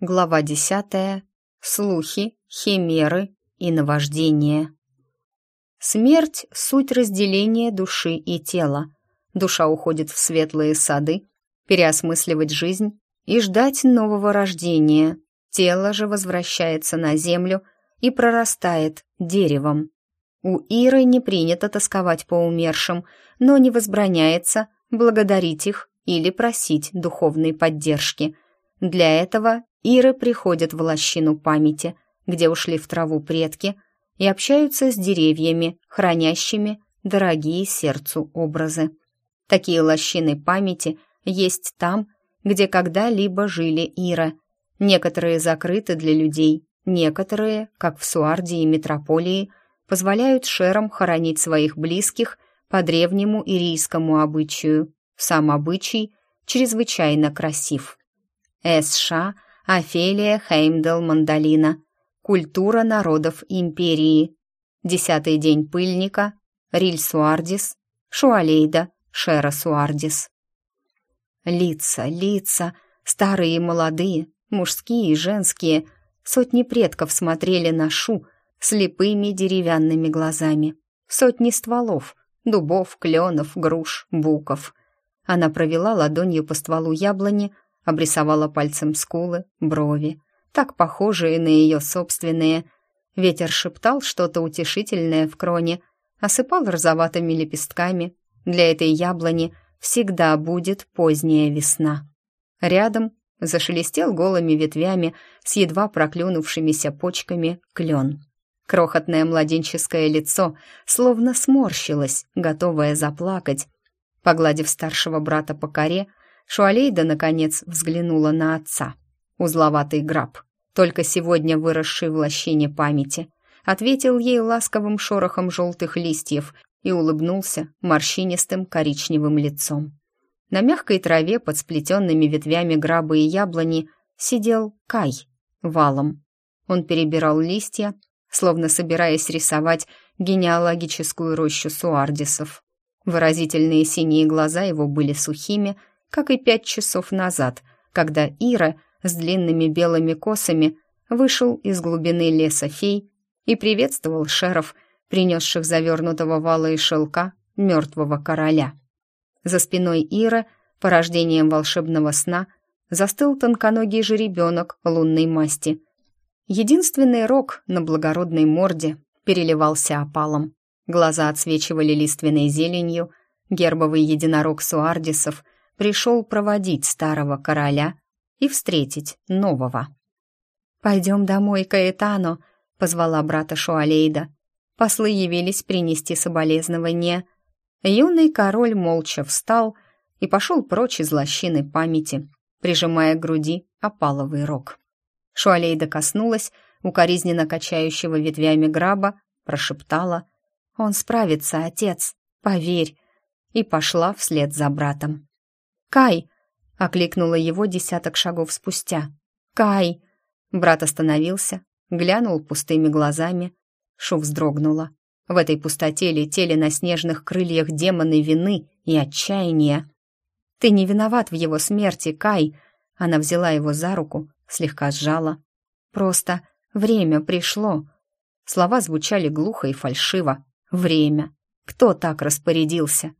Глава десятая. Слухи, химеры и наваждение. Смерть — суть разделения души и тела. Душа уходит в светлые сады, переосмысливать жизнь и ждать нового рождения. Тело же возвращается на землю и прорастает деревом. У Иры не принято тосковать по умершим, но не возбраняется благодарить их или просить духовной поддержки. Для этого Иры приходят в лощину памяти, где ушли в траву предки, и общаются с деревьями, хранящими дорогие сердцу образы. Такие лощины памяти есть там, где когда-либо жили Иры. Некоторые закрыты для людей, некоторые, как в Суарде и Метрополии, позволяют шерам хоронить своих близких по древнему ирийскому обычаю. Сам обычай чрезвычайно красив. С.Ш. Офелия Хеймдел Мандалина. Культура народов империи. Десятый день пыльника. Риль Суардис. Шуалейда. Шера Суардис. Лица, лица, старые и молодые, мужские и женские, сотни предков смотрели на Шу слепыми деревянными глазами. Сотни стволов, дубов, кленов, груш, буков. Она провела ладонью по стволу яблони, обрисовала пальцем скулы, брови, так похожие на ее собственные. Ветер шептал что-то утешительное в кроне, осыпал розоватыми лепестками. Для этой яблони всегда будет поздняя весна. Рядом зашелестел голыми ветвями с едва проклюнувшимися почками клен. Крохотное младенческое лицо словно сморщилось, готовое заплакать. Погладив старшего брата по коре, Шуалейда, наконец, взглянула на отца. Узловатый граб, только сегодня выросший в лощине памяти, ответил ей ласковым шорохом желтых листьев и улыбнулся морщинистым коричневым лицом. На мягкой траве под сплетенными ветвями грабы и яблони сидел Кай валом. Он перебирал листья, словно собираясь рисовать генеалогическую рощу суардисов. Выразительные синие глаза его были сухими, как и пять часов назад, когда Ира с длинными белыми косами вышел из глубины леса фей и приветствовал шеров, принесших завернутого вала и шелка мертвого короля. За спиной Ира, порождением волшебного сна, застыл тонконогий жеребенок лунной масти. Единственный рог на благородной морде переливался опалом. Глаза отсвечивали лиственной зеленью, гербовый единорог суардисов — пришел проводить старого короля и встретить нового. «Пойдем домой, Каэтано», — позвала брата Шуалейда. Послы явились принести соболезнования. Юный король молча встал и пошел прочь из лощины памяти, прижимая к груди опаловый рог. Шуалейда коснулась укоризненно качающего ветвями граба, прошептала «Он справится, отец, поверь», и пошла вслед за братом. «Кай!» — окликнула его десяток шагов спустя. «Кай!» Брат остановился, глянул пустыми глазами. Шу вздрогнула. В этой пустоте летели на снежных крыльях демоны вины и отчаяния. «Ты не виноват в его смерти, Кай!» Она взяла его за руку, слегка сжала. «Просто время пришло!» Слова звучали глухо и фальшиво. «Время! Кто так распорядился?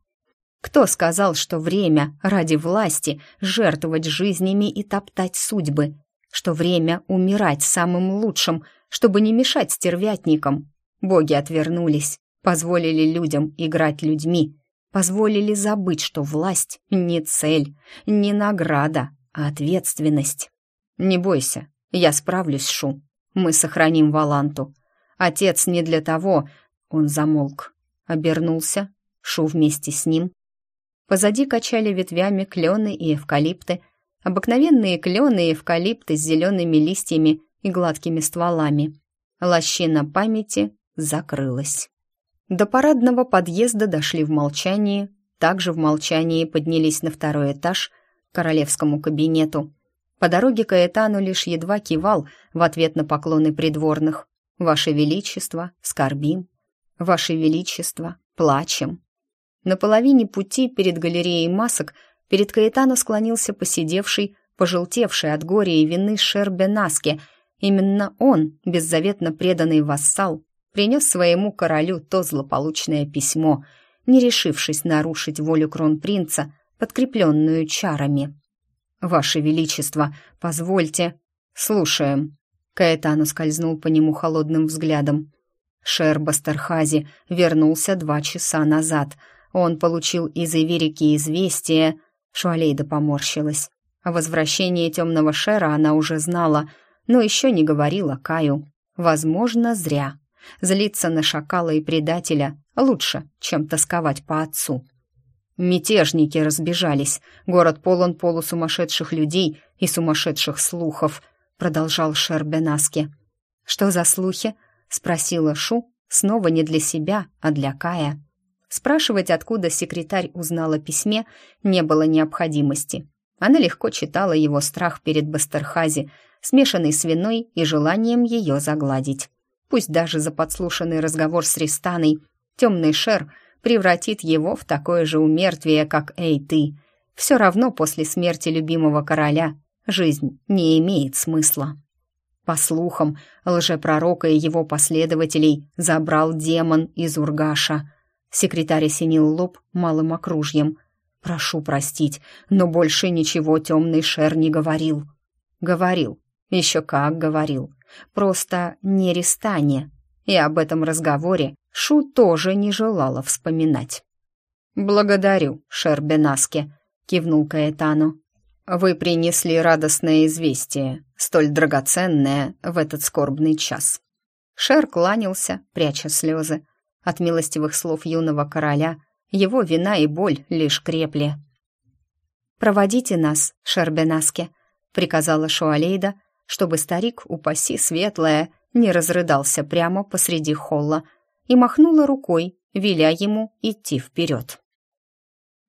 Кто сказал, что время ради власти жертвовать жизнями и топтать судьбы? Что время умирать самым лучшим, чтобы не мешать стервятникам? Боги отвернулись, позволили людям играть людьми, позволили забыть, что власть не цель, не награда, а ответственность. Не бойся, я справлюсь, Шу. Мы сохраним Валанту. Отец не для того... Он замолк, обернулся, Шу вместе с ним Позади качали ветвями клены и эвкалипты, обыкновенные клены и эвкалипты с зелеными листьями и гладкими стволами. Лощина памяти закрылась. До парадного подъезда дошли в молчании, также в молчании поднялись на второй этаж к королевскому кабинету. По дороге Каэтану лишь едва кивал в ответ на поклоны придворных. «Ваше Величество, скорбим! Ваше Величество, плачем!» На половине пути перед галереей масок перед Каэтано склонился посидевший, пожелтевший от горя и вины Шербенаске. Именно он, беззаветно преданный вассал, принес своему королю то злополучное письмо, не решившись нарушить волю кронпринца, подкрепленную чарами. «Ваше Величество, позвольте...» «Слушаем». Каэтану скользнул по нему холодным взглядом. Шер Бастерхази вернулся два часа назад. Он получил из Иверики известие... Шуалейда поморщилась. О возвращении темного Шера она уже знала, но еще не говорила Каю. Возможно, зря. Злиться на шакала и предателя лучше, чем тосковать по отцу. Мятежники разбежались. Город полон полусумасшедших людей и сумасшедших слухов, продолжал Шер Бенаски. Что за слухи? спросила Шу, снова не для себя, а для Кая. Спрашивать, откуда секретарь узнал о письме, не было необходимости. Она легко читала его страх перед Бастерхази, смешанный с виной и желанием ее загладить. Пусть даже за подслушанный разговор с Ристаной темный шер превратит его в такое же умертвие, как «Эй, ты!». Все равно после смерти любимого короля жизнь не имеет смысла. По слухам, лжепророка и его последователей забрал демон из Ургаша. Секретарь осенил лоб малым окружьем. «Прошу простить, но больше ничего темный шер не говорил». «Говорил, еще как говорил. Просто не Ристане. И об этом разговоре Шу тоже не желала вспоминать. «Благодарю, Шербенаске», — кивнул Каэтану. «Вы принесли радостное известие, столь драгоценное в этот скорбный час». Шер кланялся, пряча слезы. От милостивых слов юного короля его вина и боль лишь крепли. «Проводите нас, Шербенаске», — приказала Шуалейда, чтобы старик, упаси светлое, не разрыдался прямо посреди холла и махнула рукой, веля ему идти вперед.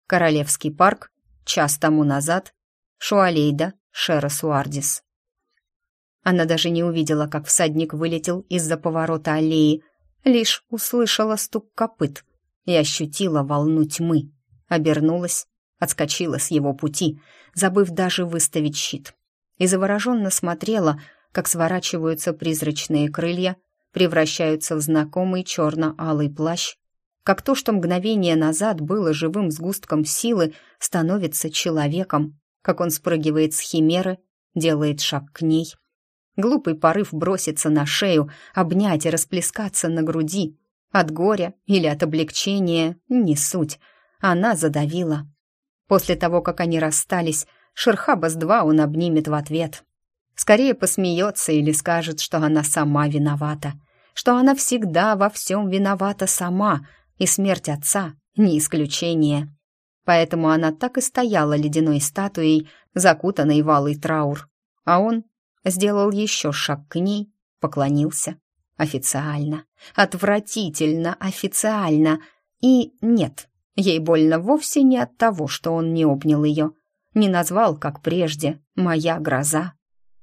Королевский парк, час тому назад, Шуалейда, Шера Суардис. Она даже не увидела, как всадник вылетел из-за поворота аллеи, лишь услышала стук копыт и ощутила волну тьмы. Обернулась, отскочила с его пути, забыв даже выставить щит и завороженно смотрела, как сворачиваются призрачные крылья, превращаются в знакомый черно-алый плащ, как то, что мгновение назад было живым сгустком силы, становится человеком, как он спрыгивает с химеры, делает шаг к ней. Глупый порыв броситься на шею, обнять и расплескаться на груди. От горя или от облегчения — не суть. Она задавила. После того, как они расстались, Шерхабас-2 он обнимет в ответ. Скорее посмеется или скажет, что она сама виновата, что она всегда во всем виновата сама, и смерть отца — не исключение. Поэтому она так и стояла ледяной статуей, закутанной в траур. А он сделал еще шаг к ней, поклонился. Официально, отвратительно официально. И нет, ей больно вовсе не от того, что он не обнял ее, не назвал, как прежде, «моя гроза».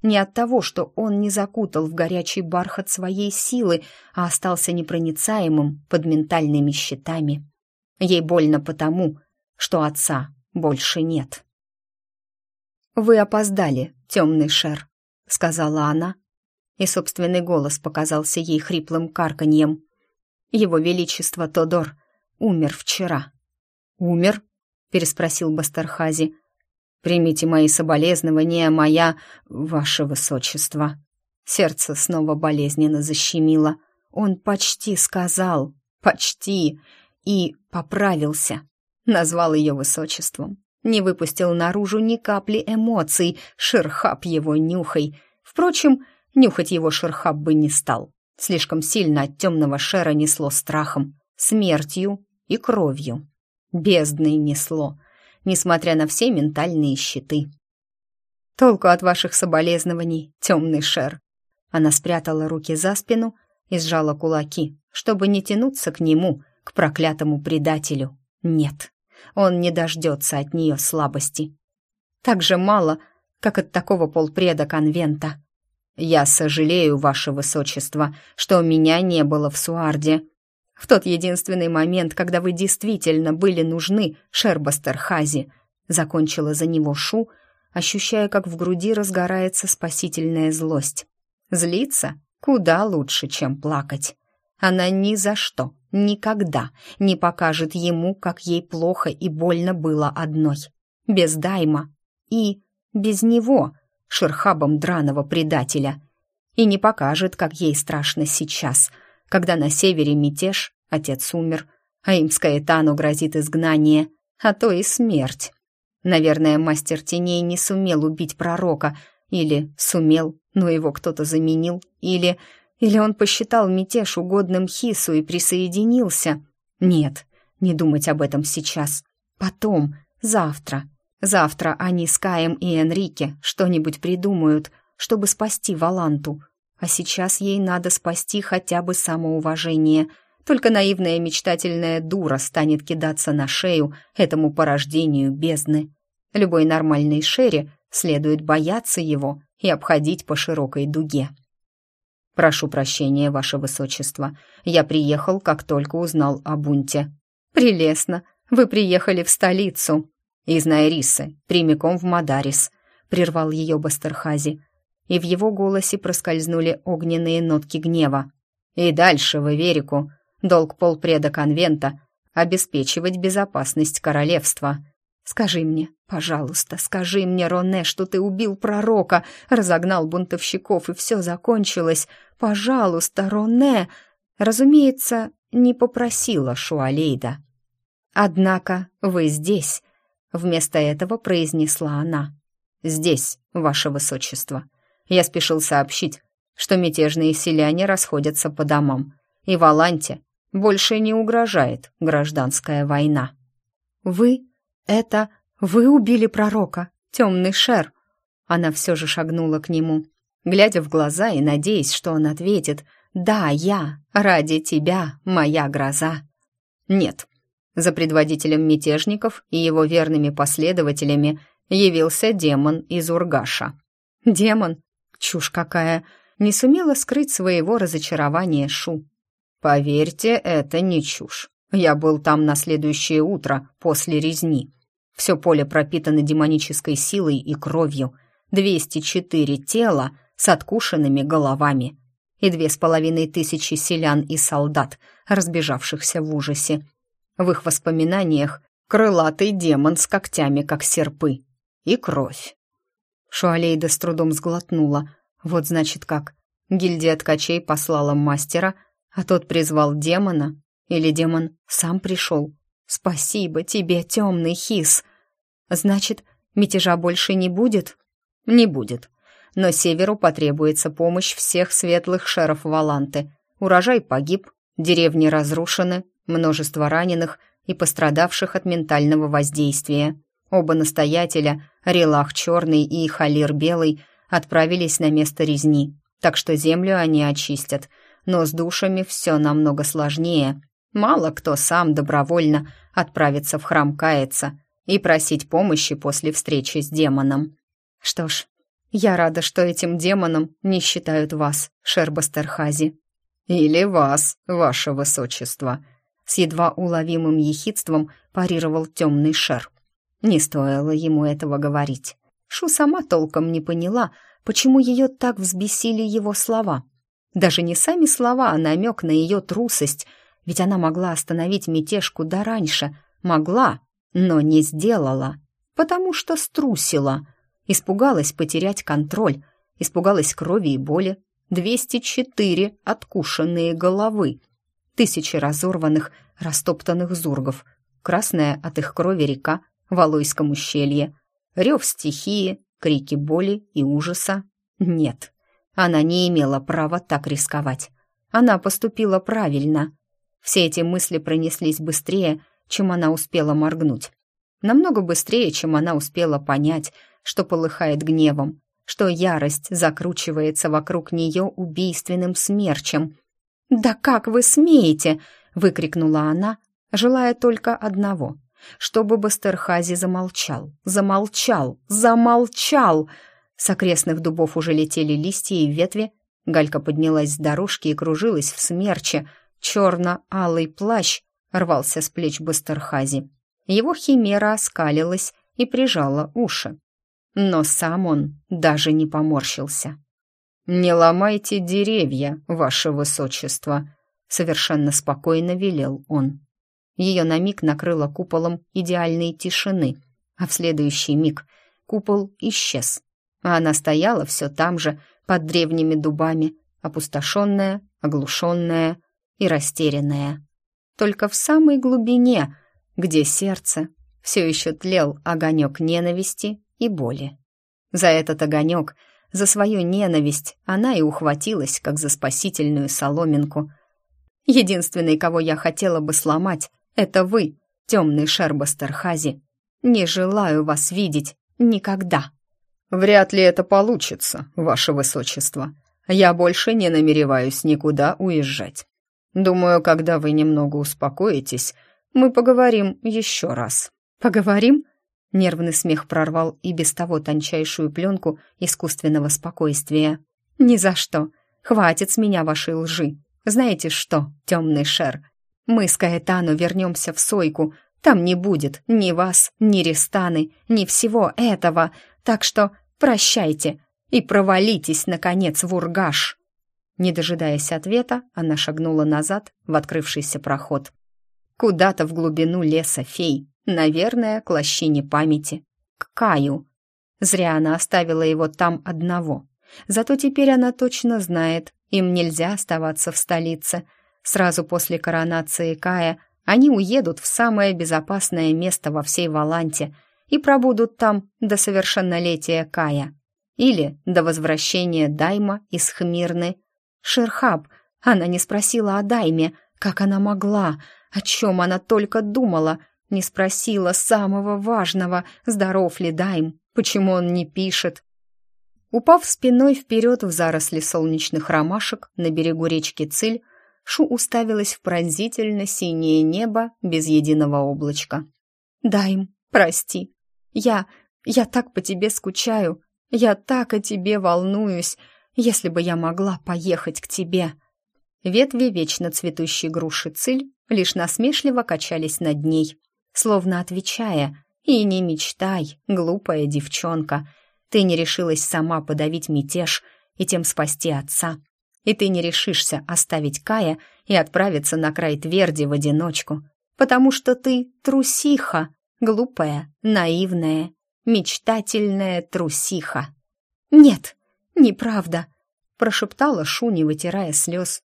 Не от того, что он не закутал в горячий бархат своей силы, а остался непроницаемым под ментальными щитами. Ей больно потому, что отца больше нет. «Вы опоздали, темный шер», — сказала она, и собственный голос показался ей хриплым карканьем. «Его Величество Тодор умер вчера». «Умер?» — переспросил Бастерхази. Примите мои соболезнования, моя... ваше высочество». Сердце снова болезненно защемило. Он почти сказал, почти, и поправился. Назвал ее высочеством. Не выпустил наружу ни капли эмоций, Шерхаб его нюхай. Впрочем, нюхать его Шерхаб бы не стал. Слишком сильно от темного шера несло страхом, смертью и кровью. Бездной несло несмотря на все ментальные щиты. «Толку от ваших соболезнований, темный шер!» Она спрятала руки за спину и сжала кулаки, чтобы не тянуться к нему, к проклятому предателю. Нет, он не дождется от нее слабости. Так же мало, как от такого полпреда конвента. «Я сожалею, ваше высочество, что меня не было в Суарде», в тот единственный момент, когда вы действительно были нужны Шербастерхази, закончила за него Шу, ощущая, как в груди разгорается спасительная злость. Злиться куда лучше, чем плакать. Она ни за что, никогда не покажет ему, как ей плохо и больно было одной. Без Дайма и без него, шерхабом драного предателя. И не покажет, как ей страшно сейчас, когда на севере мятеж, отец умер, а им с Каэтану грозит изгнание, а то и смерть. Наверное, мастер теней не сумел убить пророка, или сумел, но его кто-то заменил, или... Или он посчитал мятеж угодным Хису и присоединился? Нет, не думать об этом сейчас. Потом, завтра. Завтра они с Каем и Энрике что-нибудь придумают, чтобы спасти Валанту. А сейчас ей надо спасти хотя бы самоуважение. Только наивная мечтательная дура станет кидаться на шею этому порождению бездны. Любой нормальной шере следует бояться его и обходить по широкой дуге. «Прошу прощения, ваше высочество. Я приехал, как только узнал о бунте». «Прелестно. Вы приехали в столицу». «Из Найрисы, прямиком в Мадарис», — прервал ее Бастерхази. И в его голосе проскользнули огненные нотки гнева. «И дальше, в Иверику, долг полпреда конвента — обеспечивать безопасность королевства». «Скажи мне, пожалуйста, скажи мне, Роне, что ты убил пророка, разогнал бунтовщиков, и все закончилось. Пожалуйста, Роне!» Разумеется, не попросила Шуалейда. «Однако вы здесь», — вместо этого произнесла она. «Здесь, ваше высочество. Я спешил сообщить, что мятежные селяне расходятся по домам, и в Аланте больше не угрожает гражданская война». «Вы «Это вы убили пророка, темный шер?» Она все же шагнула к нему, глядя в глаза и надеясь, что он ответит «Да, я, ради тебя, моя гроза». «Нет». За предводителем мятежников и его верными последователями явился демон из Ургаша. «Демон? Чушь какая!» Не сумела скрыть своего разочарования Шу. «Поверьте, это не чушь. Я был там на следующее утро после резни. Все поле пропитано демонической силой и кровью. 204 тела с откушенными головами. И две с половиной тысячи селян и солдат, разбежавшихся в ужасе. В их воспоминаниях крылатый демон с когтями, как серпы. И кровь. Шуалейда с трудом сглотнула. Вот значит как. Гильдия ткачей послала мастера, а тот призвал демона. Или демон сам пришел. «Спасибо тебе, темный хис!» «Значит, мятежа больше не будет?» «Не будет. Но Северу потребуется помощь всех светлых шеров Валанты. Урожай погиб, деревни разрушены, множество раненых и пострадавших от ментального воздействия. Оба настоятеля, Релах Черный и Халир Белый, отправились на место резни, так что землю они очистят. Но с душами все намного сложнее. Мало кто сам добровольно отправится в храм каяться и просить помощи после встречи с демоном. Что ж, я рада, что этим демоном не считают вас, Шербастерхази. Или вас, ваше высочество. С едва уловимым ехидством парировал темный шер. Не стоило ему этого говорить. Шу сама толком не поняла, почему ее так взбесили его слова. Даже не сами слова, а намек на ее трусость — ведь она могла остановить мятеж куда раньше. Могла, но не сделала. Потому что струсила. Испугалась потерять контроль. Испугалась крови и боли. 204 откушенные головы. Тысячи разорванных, растоптанных зургов. Красная от их крови река в Алойском ущелье. Рев стихии, крики боли и ужаса. Нет, она не имела права так рисковать. Она поступила правильно. Все эти мысли пронеслись быстрее, чем она успела моргнуть. Намного быстрее, чем она успела понять, что полыхает гневом, что ярость закручивается вокруг нее убийственным смерчем. «Да как вы смеете!» — выкрикнула она, желая только одного — чтобы Бастерхази замолчал, замолчал, замолчал. С окрестных дубов уже летели листья и ветви. Галька поднялась с дорожки и кружилась в смерче — Черно-алый плащ рвался с плеч Бастерхази. Его химера оскалилась и прижала уши. Но сам он даже не поморщился. «Не ломайте деревья, ваше высочество», — совершенно спокойно велел он. Ее на миг накрыло куполом идеальной тишины, а в следующий миг купол исчез, а она стояла все там же, под древними дубами, опустошенная, оглушенная и растерянная. Только в самой глубине, где сердце, все еще тлел огонек ненависти и боли. За этот огонек — за свою ненависть она и ухватилась, как за спасительную соломинку. Единственный, кого я хотела бы сломать, это вы, темный Шербастерхази. Не желаю вас видеть никогда. Вряд ли это получится, ваше высочество. Я больше не намереваюсь никуда уезжать. Думаю, когда вы немного успокоитесь, мы поговорим еще раз. Поговорим? Нервный смех прорвал и без того тончайшую пленку искусственного спокойствия. «Ни за что! Хватит с меня вашей лжи! Знаете что, темный шер, мы с Каэтану вернемся в Сойку, там не будет ни вас, ни Рестаны, ни всего этого, так что прощайте и провалитесь, наконец, в Ургаш!» Не дожидаясь ответа, она шагнула назад в открывшийся проход. Куда-то в глубину леса фей, Наверное, к лощине памяти. К Каю. Зря она оставила его там одного. Зато теперь она точно знает, им нельзя оставаться в столице. Сразу после коронации Кая они уедут в самое безопасное место во всей Валанте и пробудут там до совершеннолетия Кая. Или до возвращения Дайма из Хмирны. Шерхаб, она не спросила о Дайме, как она могла, о чем она только думала — не спросила самого важного, здоров ли Дайм, почему он не пишет. Упав спиной вперед в заросли солнечных ромашек на берегу речки Циль, Шу уставилась в пронзительно синее небо без единого облачка. «Дайм, прости. Я... я так по тебе скучаю. Я так о тебе волнуюсь. Если бы я могла поехать к тебе». Ветви вечно цветущей груши Циль лишь насмешливо качались над ней, словно отвечая «И не мечтай, глупая девчонка, ты не решилась сама подавить мятеж и тем спасти отца, и ты не решишься оставить Кая и отправиться на край тверди в одиночку, потому что ты трусиха, глупая, наивная, мечтательная трусиха». «Нет, неправда», — прошептала Шуни, вытирая слез.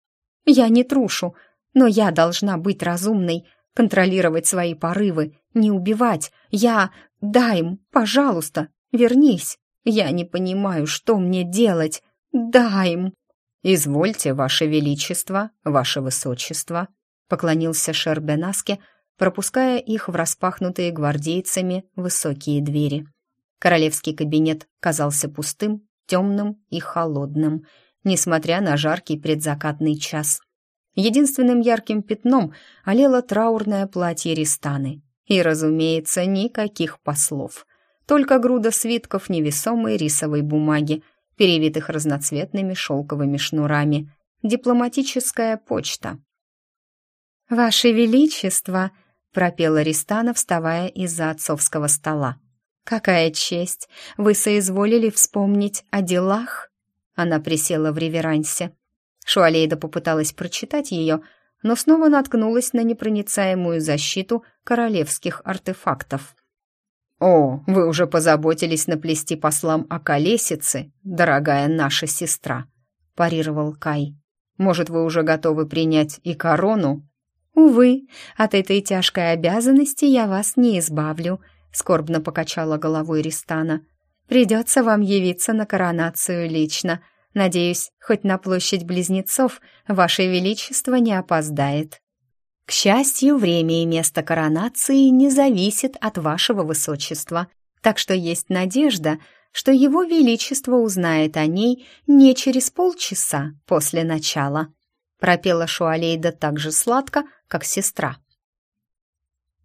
«Я не трушу, но я должна быть разумной контролировать свои порывы, не убивать. Я... Дай им, пожалуйста, вернись. Я не понимаю, что мне делать. Дай им. «Извольте, ваше величество, ваше высочество», — поклонился Шербенаске, пропуская их в распахнутые гвардейцами высокие двери. Королевский кабинет казался пустым, темным и холодным, несмотря на жаркий предзакатный час. Единственным ярким пятном олело траурное платье Ристаны. И, разумеется, никаких послов. Только груда свитков невесомой рисовой бумаги, перевитых разноцветными шелковыми шнурами. Дипломатическая почта. «Ваше Величество!» — пропела Ристана, вставая из-за отцовского стола. «Какая честь! Вы соизволили вспомнить о делах?» Она присела в реверансе. Шуалейда попыталась прочитать ее, но снова наткнулась на непроницаемую защиту королевских артефактов. «О, вы уже позаботились наплести послам о колесице, дорогая наша сестра», — парировал Кай. «Может, вы уже готовы принять и корону?» «Увы, от этой тяжкой обязанности я вас не избавлю», — скорбно покачала головой Ристана. «Придется вам явиться на коронацию лично», — Надеюсь, хоть на площадь близнецов Ваше Величество не опоздает. К счастью, время и место коронации не зависит от Вашего Высочества, так что есть надежда, что Его Величество узнает о ней не через полчаса после начала. Пропела Шуалейда так же сладко, как сестра.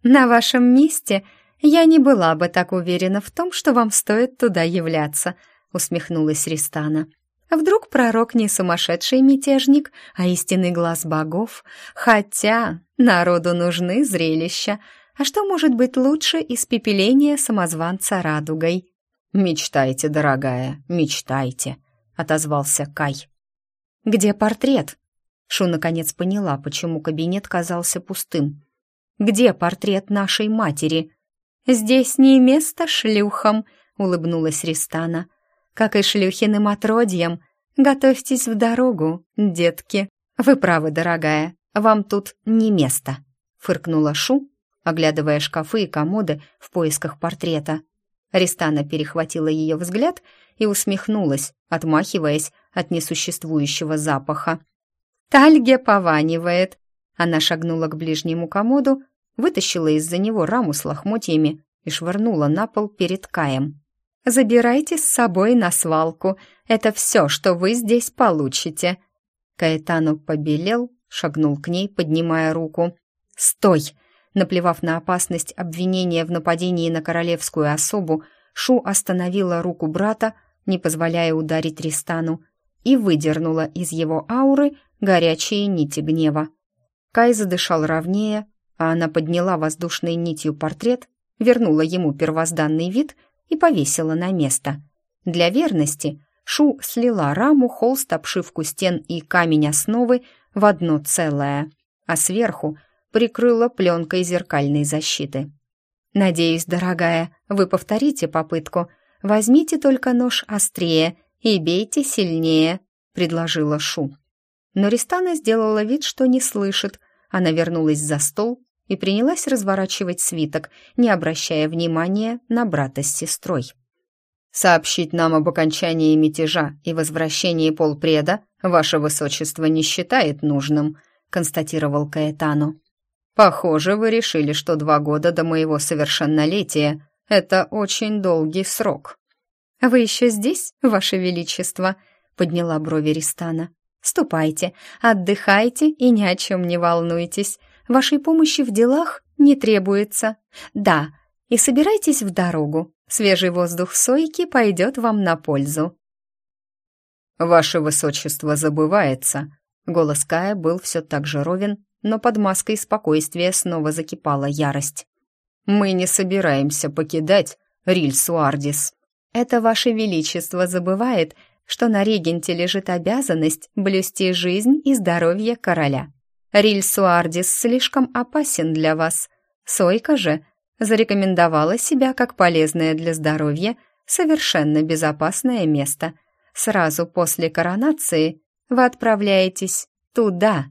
«На вашем месте я не была бы так уверена в том, что вам стоит туда являться», усмехнулась Ристана. Вдруг пророк не сумасшедший мятежник, а истинный глаз богов? Хотя народу нужны зрелища. А что может быть лучше испепеления самозванца радугой? «Мечтайте, дорогая, мечтайте», — отозвался Кай. «Где портрет?» Шу наконец поняла, почему кабинет казался пустым. «Где портрет нашей матери?» «Здесь не место шлюхам», — улыбнулась Ристана. «Как и шлюхиным отродьям. Готовьтесь в дорогу, детки». «Вы правы, дорогая, вам тут не место», — фыркнула Шу, оглядывая шкафы и комоды в поисках портрета. Ристана перехватила ее взгляд и усмехнулась, отмахиваясь от несуществующего запаха. «Тальге пованивает!» Она шагнула к ближнему комоду, вытащила из-за него раму с лохмотьями и швырнула на пол перед Каем. «Забирайте с собой на свалку. Это все, что вы здесь получите». Каэтану побелел, шагнул к ней, поднимая руку. «Стой!» Наплевав на опасность обвинения в нападении на королевскую особу, Шу остановила руку брата, не позволяя ударить Ристану, и выдернула из его ауры горячие нити гнева. Кай задышал ровнее, а она подняла воздушной нитью портрет, вернула ему первозданный вид и повесила на место. Для верности Шу слила раму, холст, обшивку стен и камень основы в одно целое, а сверху — прикрыла пленкой зеркальной защиты. «Надеюсь, дорогая, вы повторите попытку. Возьмите только нож острее и бейте сильнее», — предложила Шу. Но Ристана сделала вид, что не слышит. Она вернулась за стол и принялась разворачивать свиток, не обращая внимания на брата с сестрой. «Сообщить нам об окончании мятежа и возвращении полпреда ваше высочество не считает нужным», констатировал Каэтану. Похоже, вы решили, что два года до моего совершеннолетия — это очень долгий срок. «Вы еще здесь, ваше величество?» — подняла брови Ристана. «Ступайте, отдыхайте и ни о чем не волнуйтесь. Вашей помощи в делах не требуется. Да, и собирайтесь в дорогу. Свежий воздух сойки пойдет вам на пользу». «Ваше высочество забывается». Голос Кая был все так же ровен, но под маской спокойствия снова закипала ярость. «Мы не собираемся покидать Рильсуардис». «Это ваше величество забывает, что на регенте лежит обязанность блюсти жизнь и здоровье короля. Рильсуардис слишком опасен для вас. Сойка же зарекомендовала себя как полезное для здоровья, совершенно безопасное место. Сразу после коронации вы отправляетесь туда».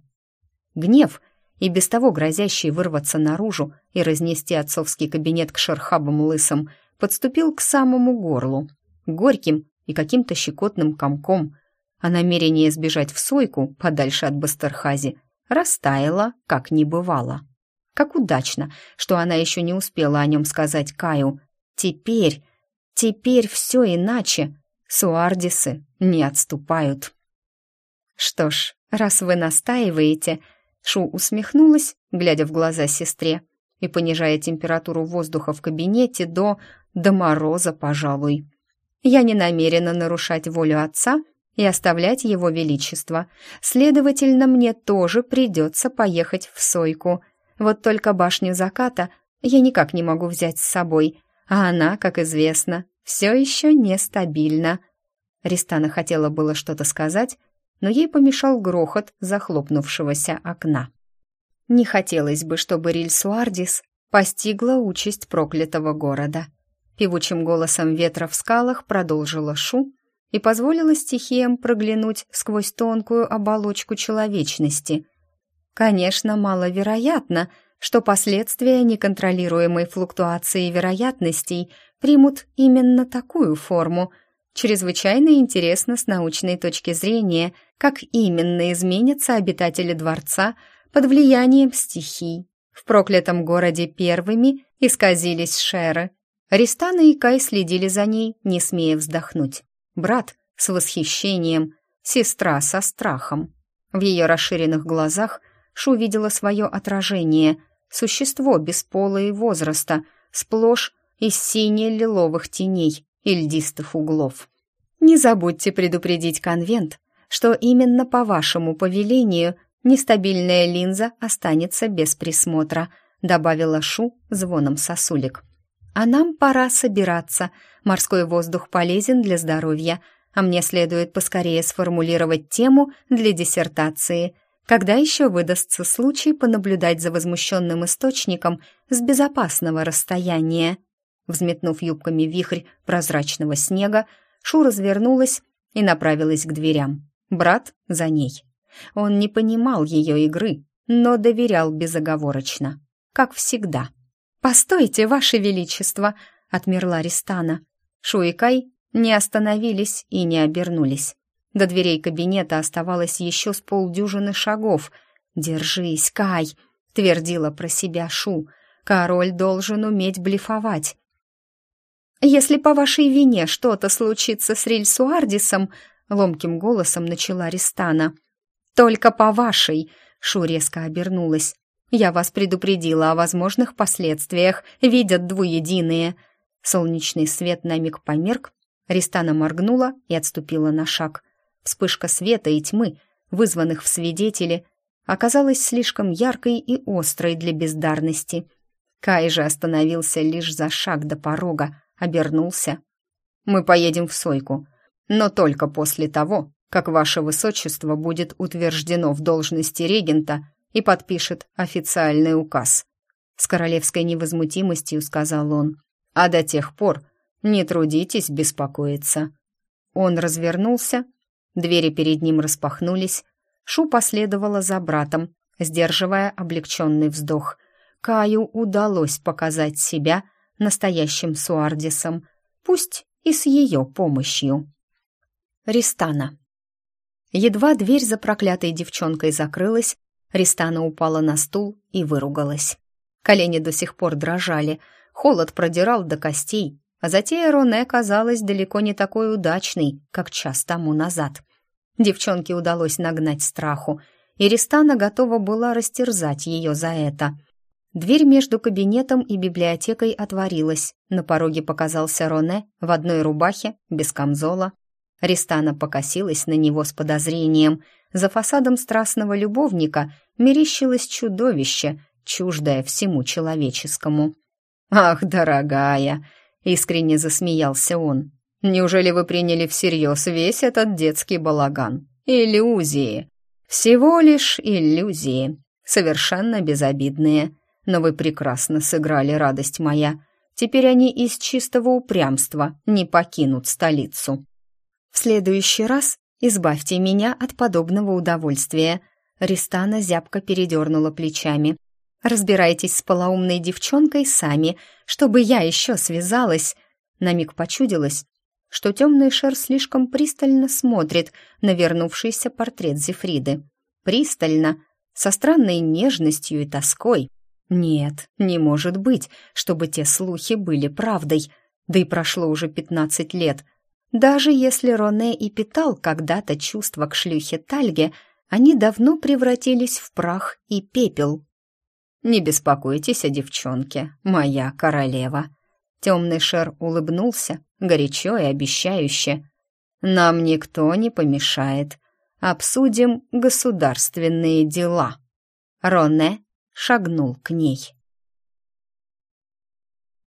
Гнев, и без того грозящий вырваться наружу и разнести отцовский кабинет к шерхабам лысым, подступил к самому горлу, горьким и каким-то щекотным комком, а намерение сбежать в сойку, подальше от Бастерхази, растаяло, как не бывало. Как удачно, что она еще не успела о нем сказать Каю. Теперь, теперь все иначе. Суардисы не отступают. Что ж, раз вы настаиваете, Шу усмехнулась, глядя в глаза сестре, и понижая температуру воздуха в кабинете до... до мороза, пожалуй. «Я не намерена нарушать волю отца и оставлять его величество. Следовательно, мне тоже придется поехать в Сойку. Вот только башню заката я никак не могу взять с собой, а она, как известно, все еще нестабильна». Ристана хотела было что-то сказать, но ей помешал грохот захлопнувшегося окна. Не хотелось бы, чтобы Рильсуардис постигла участь проклятого города. Певучим голосом ветра в скалах продолжила Шу и позволила стихиям проглянуть сквозь тонкую оболочку человечности. Конечно, маловероятно, что последствия неконтролируемой флуктуации вероятностей примут именно такую форму – Чрезвычайно интересно с научной точки зрения, как именно изменятся обитатели дворца под влиянием стихий. В проклятом городе первыми исказились шеры. Ристана и Кай следили за ней, не смея вздохнуть. Брат с восхищением, сестра со страхом. В ее расширенных глазах Шу видела свое отражение, существо без пола и возраста, сплошь из сине-лиловых теней, и льдистых углов. Не забудьте предупредить конвент, что именно по вашему повелению нестабильная линза останется без присмотра, добавила Шу звоном сосулек. А нам пора собираться. Морской воздух полезен для здоровья, а мне следует поскорее сформулировать тему для диссертации. Когда еще выдастся случай понаблюдать за возмущенным источником с безопасного расстояния? Взметнув юбками вихрь прозрачного снега, Шу развернулась и направилась к дверям. Брат за ней. Он не понимал ее игры, но доверял безоговорочно, как всегда. «Постойте, Ваше Величество!» — отмерла Ристана. Шу и Кай не остановились и не обернулись. До дверей кабинета оставалось еще с полдюжины шагов. «Держись, Кай!» — твердила про себя Шу. «Король должен уметь блефовать. «Если по вашей вине что-то случится с Рильсуардисом», — ломким голосом начала Ристана. «Только по вашей», — Шу резко обернулась. «Я вас предупредила о возможных последствиях, видят двуединые». Солнечный свет на миг померк, Ристана моргнула и отступила на шаг. Вспышка света и тьмы, вызванных в свидетели, оказалась слишком яркой и острой для бездарности. Кай же остановился лишь за шаг до порога, обернулся. «Мы поедем в Сойку, но только после того, как ваше высочество будет утверждено в должности регента и подпишет официальный указ». С королевской невозмутимостью сказал он. «А до тех пор не трудитесь беспокоиться». Он развернулся, двери перед ним распахнулись, Шу последовала за братом, сдерживая облегченный вздох. Каю удалось показать себя — настоящим Суардисом, пусть и с ее помощью. Ристана. Едва дверь за проклятой девчонкой закрылась, Ристана упала на стул и выругалась. Колени до сих пор дрожали, холод продирал до костей, а затея Роне казалась далеко не такой удачной, как час тому назад. Девчонке удалось нагнать страху, и Ристана готова была растерзать ее за это — Дверь между кабинетом и библиотекой отворилась. На пороге показался Роне в одной рубахе, без камзола. Ристана покосилась на него с подозрением. За фасадом страстного любовника мерещилось чудовище, чуждое всему человеческому. «Ах, дорогая!» — искренне засмеялся он. «Неужели вы приняли всерьез весь этот детский балаган? Иллюзии! Всего лишь иллюзии, совершенно безобидные но вы прекрасно сыграли, радость моя. Теперь они из чистого упрямства не покинут столицу. В следующий раз избавьте меня от подобного удовольствия. Ристана зябко передернула плечами. Разбирайтесь с полоумной девчонкой сами, чтобы я еще связалась. На миг почудилась, что темный шер слишком пристально смотрит на вернувшийся портрет Зефриды. Пристально, со странной нежностью и тоской. Нет, не может быть, чтобы те слухи были правдой. Да и прошло уже пятнадцать лет. Даже если Роне и питал когда-то чувства к шлюхе Тальге, они давно превратились в прах и пепел. «Не беспокойтесь о девчонке, моя королева». Темный шер улыбнулся, горячо и обещающе. «Нам никто не помешает. Обсудим государственные дела». Роне шагнул к ней.